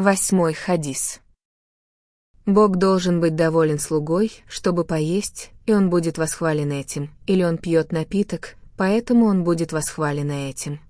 Восьмой хадис. Бог должен быть доволен слугой, чтобы поесть, и он будет восхвален этим, или он пьет напиток, поэтому он будет восхвален этим.